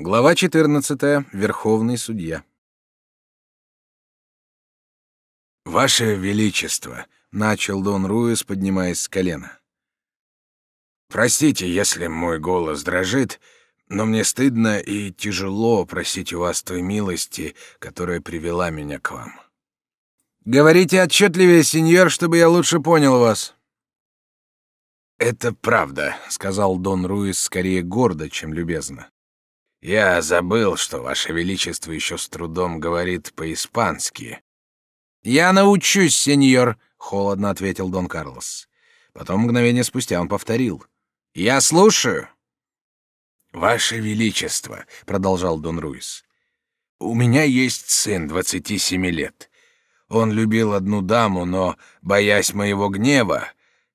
Глава 14. Верховный судья. Ваше величество, начал Дон Руис, поднимаясь с колена. Простите, если мой голос дрожит, но мне стыдно и тяжело просить у вас той милости, которая привела меня к вам. Говорите отчетливее, сеньор, чтобы я лучше понял вас. Это правда, сказал Дон Руис скорее гордо, чем любезно. Я забыл, что ваше величество еще с трудом говорит по-испански. Я научусь, сеньор, холодно ответил Дон Карлос. Потом мгновение спустя он повторил: "Я слушаю". Ваше величество, продолжал Дон Руис. У меня есть сын двадцати семи лет. Он любил одну даму, но, боясь моего гнева,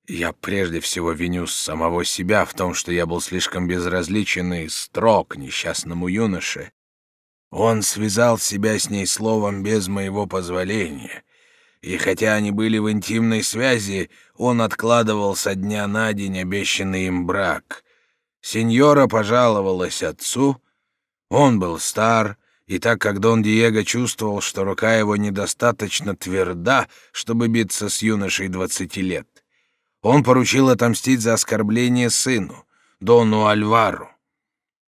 я прежде всего виню самого себя в том, что я был слишком безразличен и строг несчастному юноше. Он связал себя с ней словом без моего позволения, и хотя они были в интимной связи, он откладывал со дня на день обещанный им брак. Сеньора пожаловалась отцу, он был стар, и так как Дон Диего чувствовал, что рука его недостаточно тверда, чтобы биться с юношей двадцати лет, он поручил отомстить за оскорбление сыну, Дону Альвару.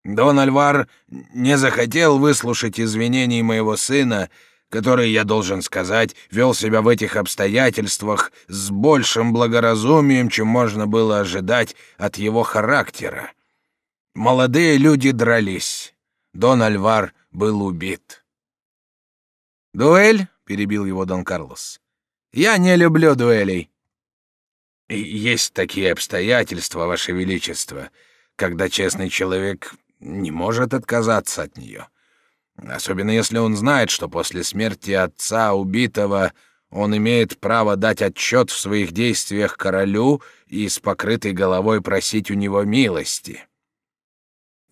Дон Альвар не захотел выслушать извинений моего сына, который, я должен сказать, вел себя в этих обстоятельствах с большим благоразумием, чем можно было ожидать от его характера. Молодые люди дрались. Дон Альвар был убит. «Дуэль?» — перебил его Дон Карлос. «Я не люблю дуэлей. Есть такие обстоятельства, Ваше Величество, когда честный человек не может отказаться от нее. Особенно если он знает, что после смерти отца убитого он имеет право дать отчет в своих действиях королю и с покрытой головой просить у него милости.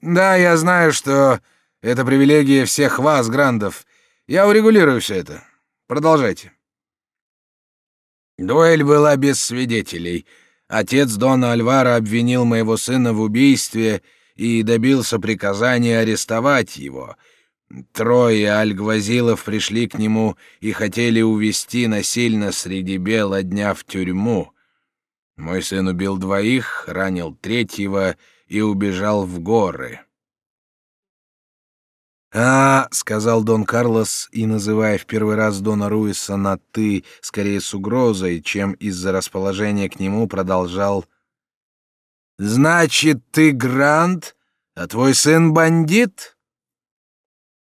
Да, я знаю, что это привилегия всех вас, грандов. Я урегулирую все это. Продолжайте. Дуэль была без свидетелей. Отец Дона Альвара обвинил моего сына в убийстве и добился приказания арестовать его. Трое альгвазилов пришли к нему и хотели увести насильно среди бела дня в тюрьму. Мой сын убил двоих, ранил третьего и убежал в горы. «А, — сказал Дон Карлос, и, называя в первый раз Дона Руиса на «ты», скорее с угрозой, чем из-за расположения к нему, продолжал. «Значит, ты Грант, а твой сын бандит?»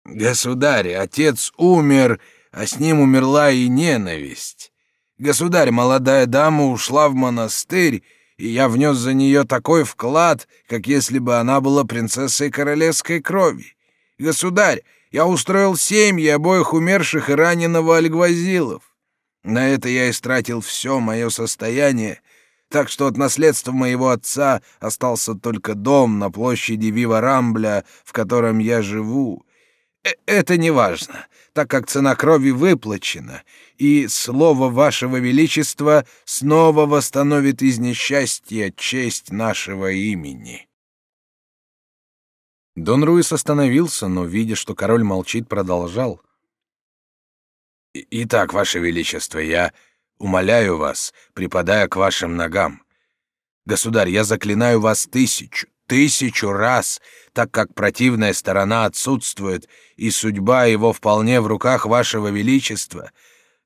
«Государь, отец умер, а с ним умерла и ненависть. Государь, молодая дама ушла в монастырь, и я внес за нее такой вклад, как если бы она была принцессой королевской крови. Государь, я устроил семьи обоих умерших и раненого Альгвазилов. На это я истратил все мое состояние, так что от наследства моего отца остался только дом на площади Вива Рамбля, в котором я живу. Э это не важно, так как цена крови выплачена, и слово вашего величества снова восстановит из несчастья честь нашего имени. Дон Руис остановился, но, видя, что король молчит, продолжал. «Итак, Ваше Величество, я умоляю вас, припадая к вашим ногам. Государь, я заклинаю вас тысячу, тысячу раз, так как противная сторона отсутствует, и судьба его вполне в руках Вашего Величества.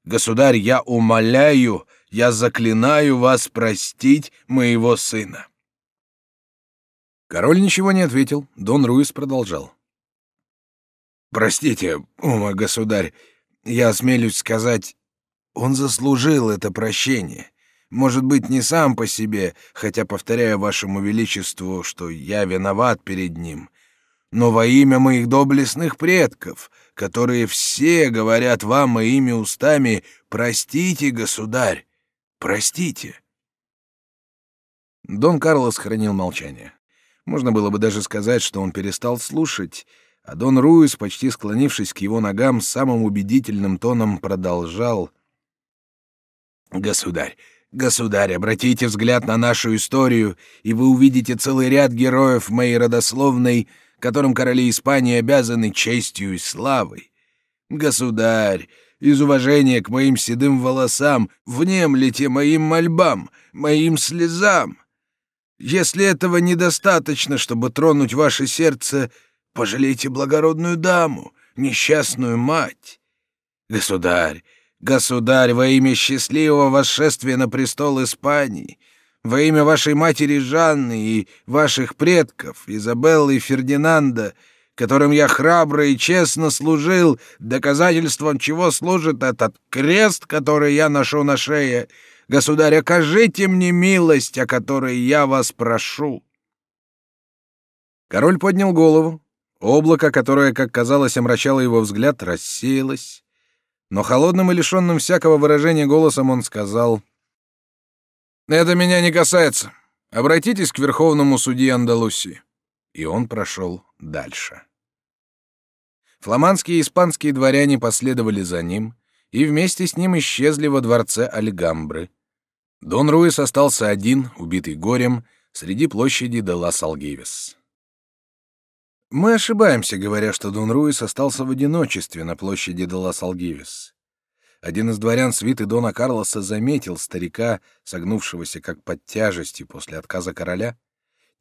Государь, я умоляю, я заклинаю вас простить моего сына». Король ничего не ответил. Дон Руис продолжал. «Простите, о государь, я осмелюсь сказать, он заслужил это прощение. Может быть, не сам по себе, хотя повторяю вашему величеству, что я виноват перед ним, но во имя моих доблестных предков, которые все говорят вам моими устами, простите, государь, простите». Дон Карлос хранил молчание. Можно было бы даже сказать, что он перестал слушать, а Дон Руис, почти склонившись к его ногам, самым убедительным тоном продолжал. «Государь, государь, обратите взгляд на нашу историю, и вы увидите целый ряд героев моей родословной, которым короли Испании обязаны честью и славой. Государь, из уважения к моим седым волосам, внемлите моим мольбам, моим слезам. Если этого недостаточно, чтобы тронуть ваше сердце, пожалейте благородную даму, несчастную мать. Государь, государь, во имя счастливого восшествия на престол Испании, во имя вашей матери Жанны и ваших предков, Изабеллы и Фердинанда, которым я храбро и честно служил, доказательством чего служит этот крест, который я ношу на шее, государь, окажите мне милость, о которой я вас прошу. Король поднял голову. Облако, которое, как казалось, омрачало его взгляд, рассеялось. Но холодным и лишенным всякого выражения голосом он сказал — это меня не касается. Обратитесь к верховному судье Андалусии. И он прошел дальше. Фламандские и испанские дворяне последовали за ним и вместе с ним исчезли во дворце Альгамбры. Дон Руис остался один, убитый горем, среди площади де ла Салгивес. Мы ошибаемся, говоря, что Дон Руис остался в одиночестве на площади де ла Салгивес. Один из дворян свиты Дона Карлоса заметил старика, согнувшегося как под тяжестью после отказа короля,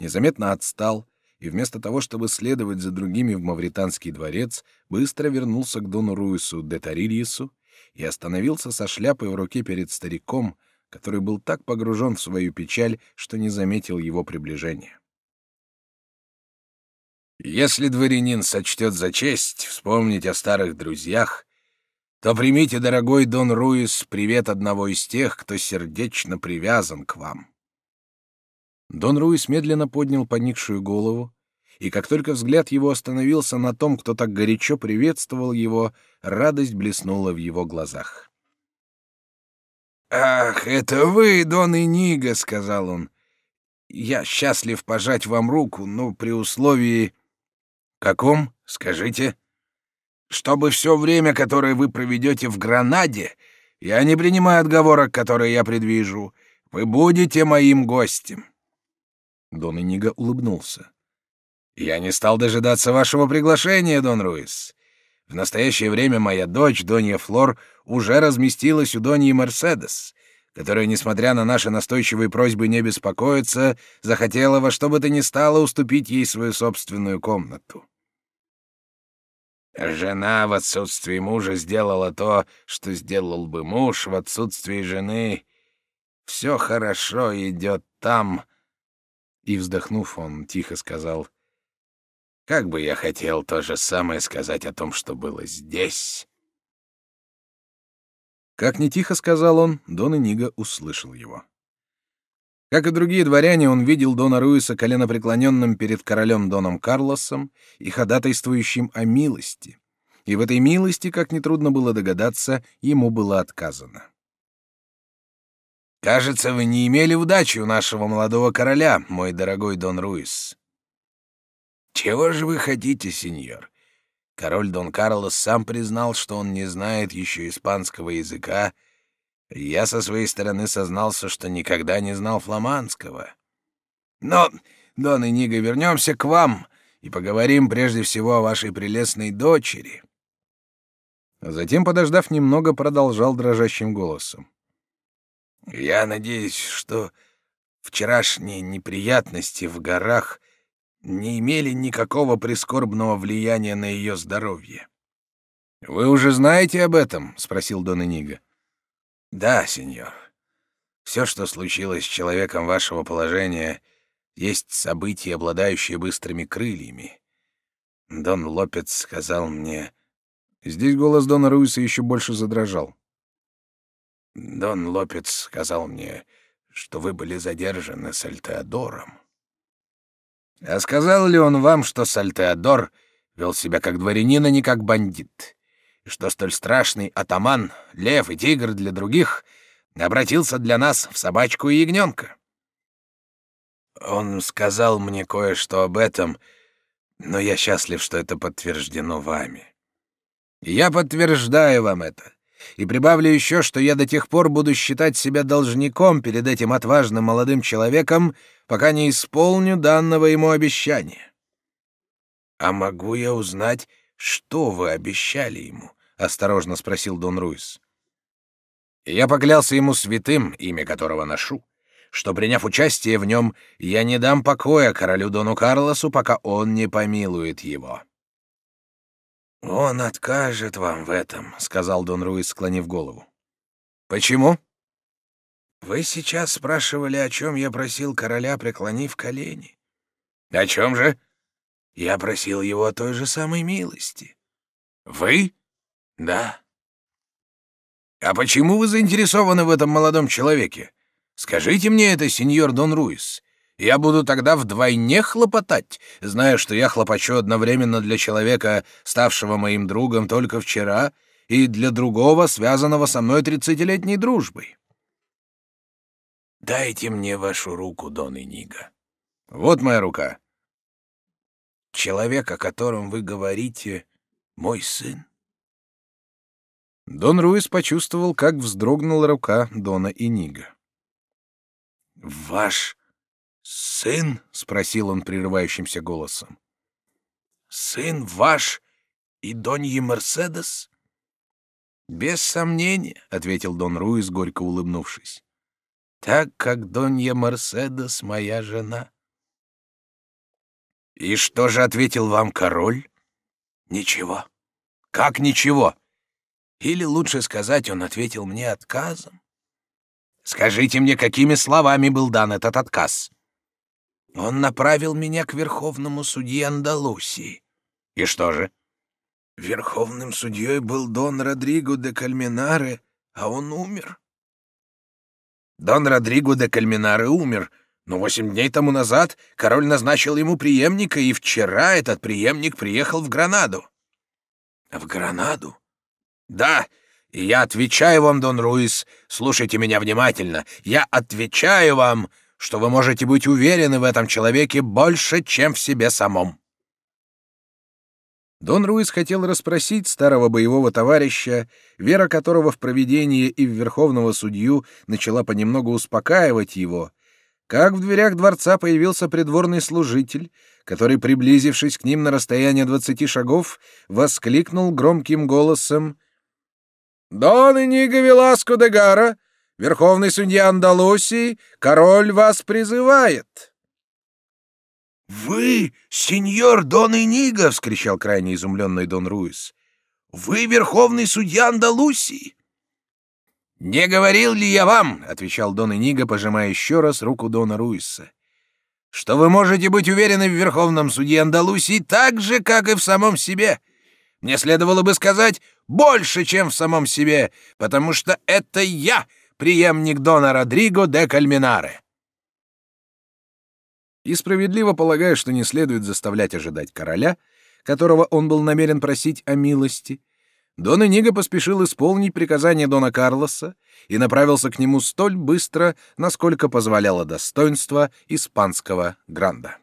незаметно отстал и вместо того, чтобы следовать за другими в Мавританский дворец, быстро вернулся к Дону Руису де Тарильесу и остановился со шляпой в руке перед стариком, который был так погружен в свою печаль, что не заметил его приближения. «Если дворянин сочтет за честь вспомнить о старых друзьях», то примите, дорогой Дон Руис, привет одного из тех, кто сердечно привязан к вам. Дон Руис медленно поднял поникшую голову, и как только взгляд его остановился на том, кто так горячо приветствовал его, радость блеснула в его глазах. «Ах, это вы, Дон Иниго!» — сказал он. «Я счастлив пожать вам руку, но при условии...» «Каком? Скажите?» чтобы все время, которое вы проведете в Гранаде, я не принимаю отговорок, которые я предвижу, вы будете моим гостем. Дон Иниго улыбнулся. «Я не стал дожидаться вашего приглашения, Дон Руис. В настоящее время моя дочь, Донья Флор, уже разместилась у Доньи Мерседес, которая, несмотря на наши настойчивые просьбы не беспокоиться, захотела во что бы то ни стало уступить ей свою собственную комнату. Жена в отсутствии мужа сделала то, что сделал бы муж в отсутствии жены. Все хорошо идет там. И, вздохнув, он тихо сказал, «Как бы я хотел то же самое сказать о том, что было здесь». Как не тихо сказал он, Дон Иниго услышал его. Как и другие дворяне, он видел Дона Руиса коленопреклоненным перед королем Доном Карлосом и ходатайствующим о милости. И в этой милости, как нетрудно было догадаться, ему было отказано. «Кажется, вы не имели удачи у нашего молодого короля, мой дорогой Дон Руис». «Чего же вы хотите, сеньор? Король Дон Карлос сам признал, что он не знает еще испанского языка, я со своей стороны сознался, что никогда не знал фламандского. Но, Дон Иниго, вернемся к вам и поговорим прежде всего о вашей прелестной дочери. Затем, подождав немного, продолжал дрожащим голосом. «Я надеюсь, что вчерашние неприятности в горах не имели никакого прискорбного влияния на ее здоровье». «Вы уже знаете об этом?» — спросил Дон Иниго. Да, сеньор. Все, что случилось с человеком вашего положения, есть события, обладающие быстрыми крыльями. Дон Лопец сказал мне... Здесь голос Дона Руиса еще больше задрожал. Дон Лопец сказал мне, что вы были задержаны с Альтеодором. А сказал ли он вам, что Сальтеодор вел себя как дворянин, а не как бандит? и что столь страшный атаман, лев и тигр для других обратился для нас в собачку и ягненка. Он сказал мне кое-что об этом, но я счастлив, что это подтверждено вами. я подтверждаю вам это. И прибавлю еще, что я до тех пор буду считать себя должником перед этим отважным молодым человеком, пока не исполню данного ему обещания. «А могу я узнать, что вы обещали ему?» — осторожно спросил Дон Руис. «Я поклялся ему святым, имя которого ношу, что, приняв участие в нем, я не дам покоя королю Дону Карлосу, пока он не помилует его». «Он откажет вам в этом», — сказал Дон Руис, склонив голову. «Почему?» «Вы сейчас спрашивали, о чем я просил короля, преклонив колени». «О чем же?» «Я просил его о той же самой милости». «Вы?» «Да». «А почему вы заинтересованы в этом молодом человеке? Скажите мне это, сеньор Дон Руис. Я буду тогда вдвойне хлопотать, зная, что я хлопочу одновременно для человека, ставшего моим другом только вчера, и для другого, связанного со мной тридцатилетней дружбой. Дайте мне вашу руку, Дон Иниго. Вот моя рука. Человек, о котором вы говорите, мой сын. Дон Руис почувствовал, как вздрогнула рука Дона Иниго. «Ваш «Сын?» — спросил он прерывающимся голосом. «Сын ваш и Доньи Мерседес?» «Без сомнения», — ответил Дон Руис, горько улыбнувшись. «Так как Донья Мерседес моя жена». «И что же ответил вам король?» «Ничего». «Как ничего?» Или лучше сказать, он ответил мне отказом. «Скажите мне, какими словами был дан этот отказ?» Он направил меня к верховному судье Андалусии. И что же? Верховным судьей был Дон Родриго де Кальминаре, а он умер. Дон Родриго де Кальминаре умер, но восемь дней тому назад король назначил ему преемника, и вчера этот преемник приехал в Гранаду. В Гранаду? Да, и я отвечаю вам, Дон Руис, слушайте меня внимательно, я отвечаю вам, что вы можете быть уверены в этом человеке больше, чем в себе самом. Дон Руис хотел расспросить старого боевого товарища, вера которого в провидение и в верховного судью начала понемногу успокаивать его, как в дверях дворца появился придворный служитель, который, приблизившись к ним на расстояние двадцати шагов, воскликнул громким голосом «Дон Иниго Веласко де Гара, Верховный судья Андалусии, король вас призывает!» «Вы, сеньор Дон Иниго!» — вскричал крайне изумленный Дон Руис. «Вы верховный судья Андалусии!» «Не говорил ли я вам, — отвечал Дон Иниго, пожимая еще раз руку Дона Руиса, — что вы можете быть уверены в верховном судье Андалусии так же, как и в самом себе? Мне следовало бы сказать больше, чем в самом себе, потому что это я — преемник Дона Родриго де Кальминаре. И справедливо полагая, что не следует заставлять ожидать короля, которого он был намерен просить о милости, Дон Эниго поспешил исполнить приказание Дона Карлоса и направился к нему столь быстро, насколько позволяло достоинство испанского гранда.